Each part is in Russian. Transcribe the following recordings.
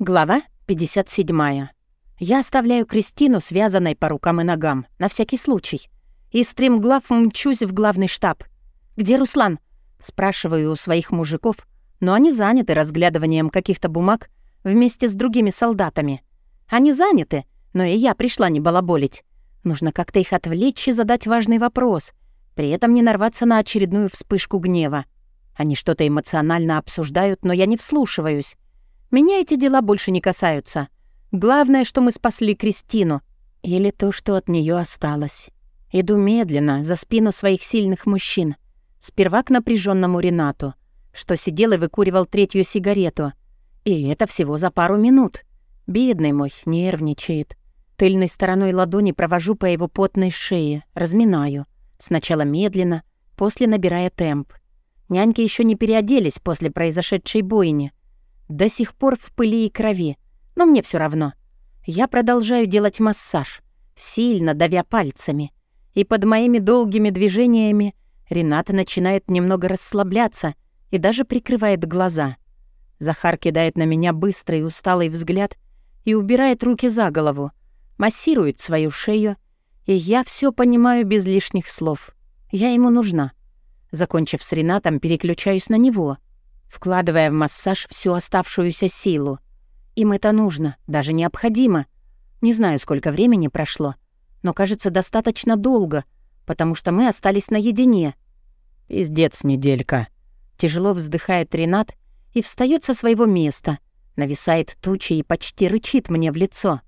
Глава 57. Я оставляю Кристину, связанной по рукам и ногам, на всякий случай. И стремглав мчусь в главный штаб. «Где Руслан?» Спрашиваю у своих мужиков, но они заняты разглядыванием каких-то бумаг вместе с другими солдатами. Они заняты, но и я пришла не балаболить. Нужно как-то их отвлечь и задать важный вопрос, при этом не нарваться на очередную вспышку гнева. Они что-то эмоционально обсуждают, но я не вслушиваюсь. Меня эти дела больше не касаются. Главное, что мы спасли Кристину. Или то, что от нее осталось. Иду медленно, за спину своих сильных мужчин. Сперва к напряженному Ренату, что сидел и выкуривал третью сигарету. И это всего за пару минут. Бедный мой, нервничает. Тыльной стороной ладони провожу по его потной шее, разминаю. Сначала медленно, после набирая темп. Няньки еще не переоделись после произошедшей бойни. До сих пор в пыли и крови. Но мне все равно. Я продолжаю делать массаж, сильно давя пальцами. И под моими долгими движениями Рената начинает немного расслабляться и даже прикрывает глаза. Захар кидает на меня быстрый усталый взгляд и убирает руки за голову, массирует свою шею, и я все понимаю без лишних слов. Я ему нужна. Закончив с Ренатом, переключаюсь на него — вкладывая в массаж всю оставшуюся силу. Им это нужно, даже необходимо. Не знаю, сколько времени прошло, но, кажется, достаточно долго, потому что мы остались наедине. «Пиздец, неделька». Тяжело вздыхает Ренат и встает со своего места, нависает тучи и почти рычит мне в лицо.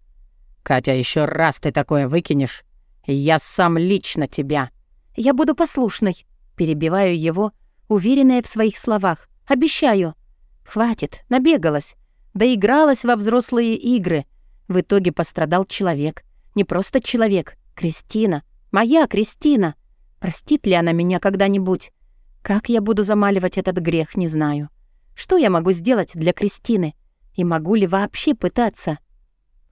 «Катя, еще раз ты такое выкинешь, и я сам лично тебя». «Я буду послушной», — перебиваю его, уверенная в своих словах. Обещаю. Хватит, набегалась. Доигралась во взрослые игры. В итоге пострадал человек. Не просто человек. Кристина. Моя Кристина. Простит ли она меня когда-нибудь? Как я буду замаливать этот грех, не знаю. Что я могу сделать для Кристины? И могу ли вообще пытаться?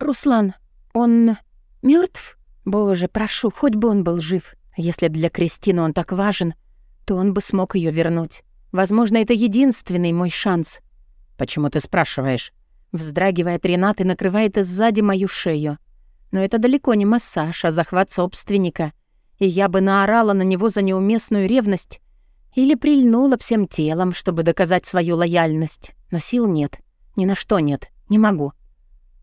Руслан, он мертв? Боже, прошу, хоть бы он был жив. Если для Кристины он так важен, то он бы смог ее вернуть. Возможно, это единственный мой шанс. Почему ты спрашиваешь? Вздрагивает Ренат и накрывает сзади мою шею. Но это далеко не массаж, а захват собственника. И я бы наорала на него за неуместную ревность или прильнула всем телом, чтобы доказать свою лояльность. Но сил нет. Ни на что нет. Не могу.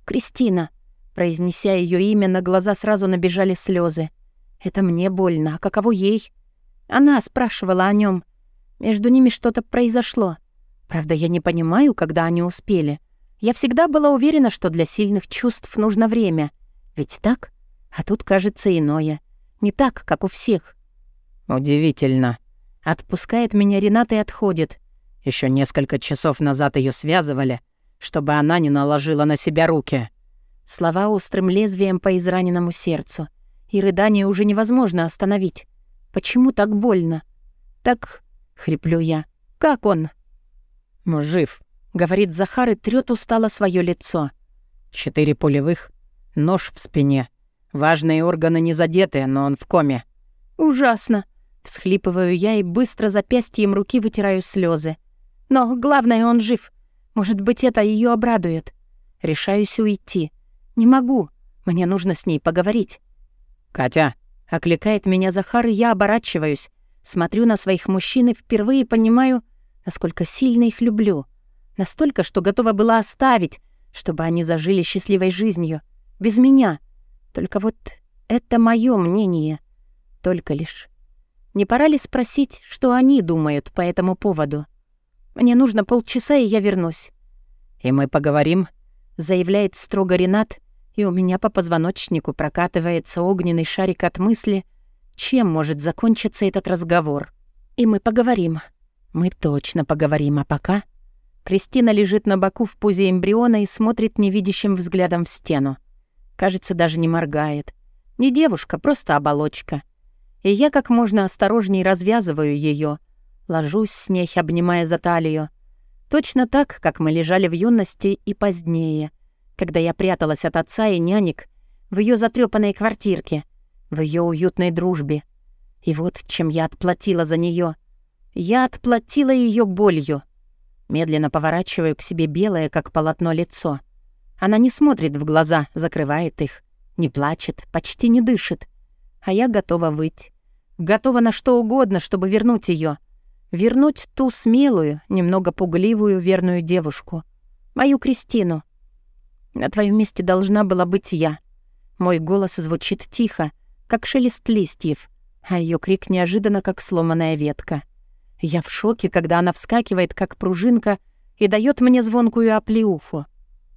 «Кристина», произнеся ее имя, на глаза сразу набежали слезы. «Это мне больно, а каково ей?» Она спрашивала о нем. Между ними что-то произошло. Правда, я не понимаю, когда они успели. Я всегда была уверена, что для сильных чувств нужно время. Ведь так? А тут кажется иное. Не так, как у всех. Удивительно. Отпускает меня Рената и отходит. Еще несколько часов назад ее связывали, чтобы она не наложила на себя руки. Слова острым лезвием по израненному сердцу. И рыдание уже невозможно остановить. Почему так больно? Так — хриплю я. «Как он?» «Ну, жив», — говорит Захар и трёт устало своё лицо. «Четыре пулевых, нож в спине. Важные органы не задеты, но он в коме». «Ужасно», — всхлипываю я и быстро запястьем руки вытираю слёзы. «Но главное, он жив. Может быть, это её обрадует. Решаюсь уйти. Не могу. Мне нужно с ней поговорить». «Катя», — окликает меня Захар, и я оборачиваюсь. Смотрю на своих мужчин и впервые понимаю, насколько сильно их люблю. Настолько, что готова была оставить, чтобы они зажили счастливой жизнью. Без меня. Только вот это мое мнение. Только лишь. Не пора ли спросить, что они думают по этому поводу? Мне нужно полчаса, и я вернусь. «И мы поговорим», — заявляет строго Ренат, и у меня по позвоночнику прокатывается огненный шарик от мысли — чем может закончиться этот разговор. И мы поговорим. Мы точно поговорим, а пока... Кристина лежит на боку в позе эмбриона и смотрит невидящим взглядом в стену. Кажется, даже не моргает. Не девушка, просто оболочка. И я как можно осторожней развязываю ее, ложусь с ней, обнимая за талию. Точно так, как мы лежали в юности и позднее, когда я пряталась от отца и нянек в ее затрепанной квартирке — в ее уютной дружбе. И вот чем я отплатила за нее. Я отплатила ее болью. Медленно поворачиваю к себе белое, как полотно, лицо. Она не смотрит в глаза, закрывает их, не плачет, почти не дышит. А я готова выть. Готова на что угодно, чтобы вернуть ее. Вернуть ту смелую, немного пугливую, верную девушку. Мою Кристину. На твоем месте должна была быть я. Мой голос звучит тихо, как шелест листьев, а ее крик неожиданно, как сломанная ветка. Я в шоке, когда она вскакивает, как пружинка, и дает мне звонкую оплеуху.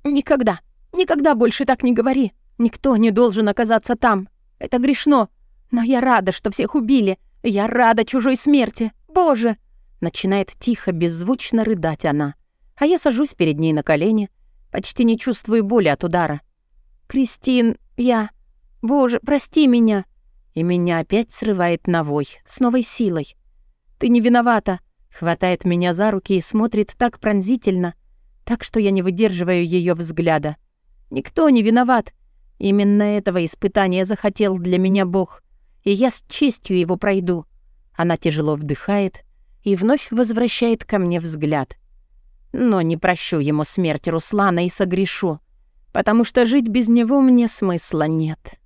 «Никогда, никогда больше так не говори. Никто не должен оказаться там. Это грешно. Но я рада, что всех убили. Я рада чужой смерти. Боже!» Начинает тихо, беззвучно рыдать она. А я сажусь перед ней на колени, почти не чувствую боли от удара. «Кристин, я... Боже, прости меня!» И меня опять срывает на вой, с новой силой. «Ты не виновата!» Хватает меня за руки и смотрит так пронзительно, так что я не выдерживаю ее взгляда. «Никто не виноват. Именно этого испытания захотел для меня Бог, и я с честью его пройду». Она тяжело вдыхает и вновь возвращает ко мне взгляд. Но не прощу ему смерти Руслана и согрешу, потому что жить без него мне смысла нет.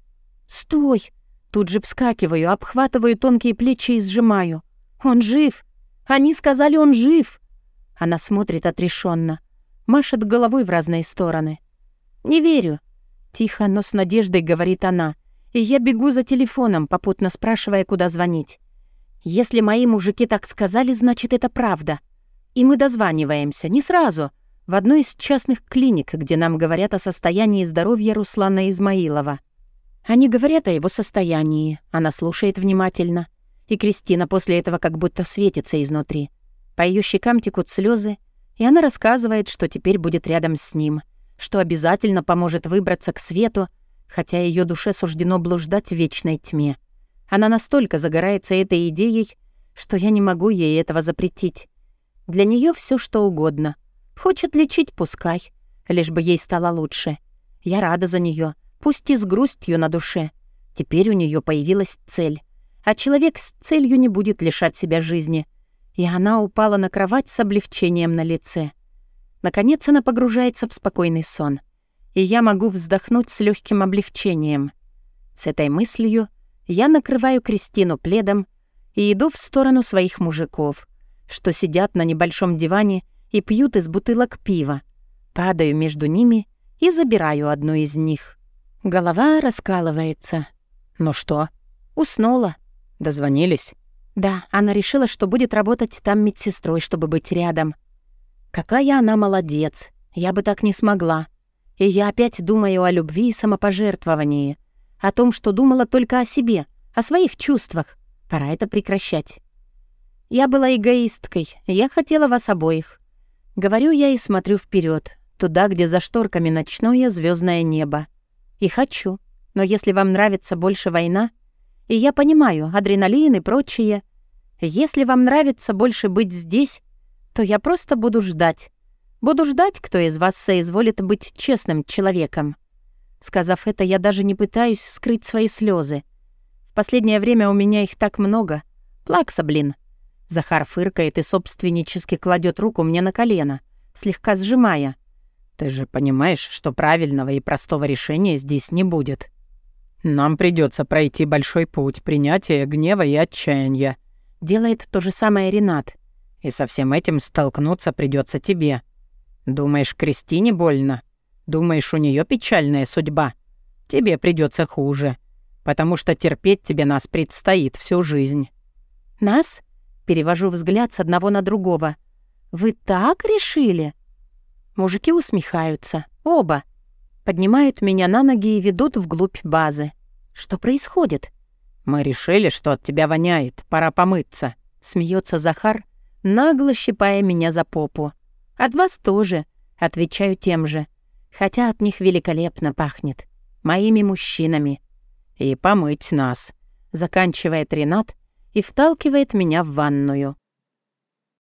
«Стой!» Тут же вскакиваю, обхватываю тонкие плечи и сжимаю. «Он жив! Они сказали, он жив!» Она смотрит отрешенно, машет головой в разные стороны. «Не верю!» Тихо, но с надеждой говорит она, и я бегу за телефоном, попутно спрашивая, куда звонить. Если мои мужики так сказали, значит, это правда. И мы дозваниваемся, не сразу, в одной из частных клиник, где нам говорят о состоянии здоровья Руслана Измаилова. Они говорят о его состоянии, она слушает внимательно. И Кристина после этого как будто светится изнутри. По ее щекам текут слезы, и она рассказывает, что теперь будет рядом с ним, что обязательно поможет выбраться к свету, хотя ее душе суждено блуждать в вечной тьме. Она настолько загорается этой идеей, что я не могу ей этого запретить. Для нее все что угодно. Хочет лечить, пускай, лишь бы ей стало лучше. Я рада за нее, пусть и с грустью на душе. Теперь у нее появилась цель. А человек с целью не будет лишать себя жизни. И она упала на кровать с облегчением на лице. Наконец она погружается в спокойный сон. И я могу вздохнуть с легким облегчением. С этой мыслью я накрываю Кристину пледом и иду в сторону своих мужиков, что сидят на небольшом диване и пьют из бутылок пива. Падаю между ними и забираю одну из них. Голова раскалывается. «Ну что?» «Уснула». «Дозвонились?» «Да, она решила, что будет работать там медсестрой, чтобы быть рядом». «Какая она молодец! Я бы так не смогла. И я опять думаю о любви и самопожертвовании о том, что думала только о себе, о своих чувствах. Пора это прекращать. Я была эгоисткой, я хотела вас обоих. Говорю я и смотрю вперед, туда, где за шторками ночное звездное небо. И хочу. Но если вам нравится больше война, и я понимаю, адреналин и прочее, если вам нравится больше быть здесь, то я просто буду ждать. Буду ждать, кто из вас соизволит быть честным человеком. Сказав это, я даже не пытаюсь скрыть свои слезы. В последнее время у меня их так много. Плакса, блин. Захар фыркает и собственнически кладет руку мне на колено, слегка сжимая. «Ты же понимаешь, что правильного и простого решения здесь не будет. Нам придется пройти большой путь принятия гнева и отчаяния». Делает то же самое Ренат. «И со всем этим столкнуться придется тебе. Думаешь, Кристине больно?» Думаешь, у нее печальная судьба? Тебе придется хуже, потому что терпеть тебе нас предстоит всю жизнь». «Нас?» — перевожу взгляд с одного на другого. «Вы так решили?» Мужики усмехаются. Оба. Поднимают меня на ноги и ведут вглубь базы. Что происходит? «Мы решили, что от тебя воняет. Пора помыться», — смеется Захар, нагло щипая меня за попу. «От вас тоже», — отвечаю тем же хотя от них великолепно пахнет. Моими мужчинами. И помыть нас. Заканчивает Ренат и вталкивает меня в ванную.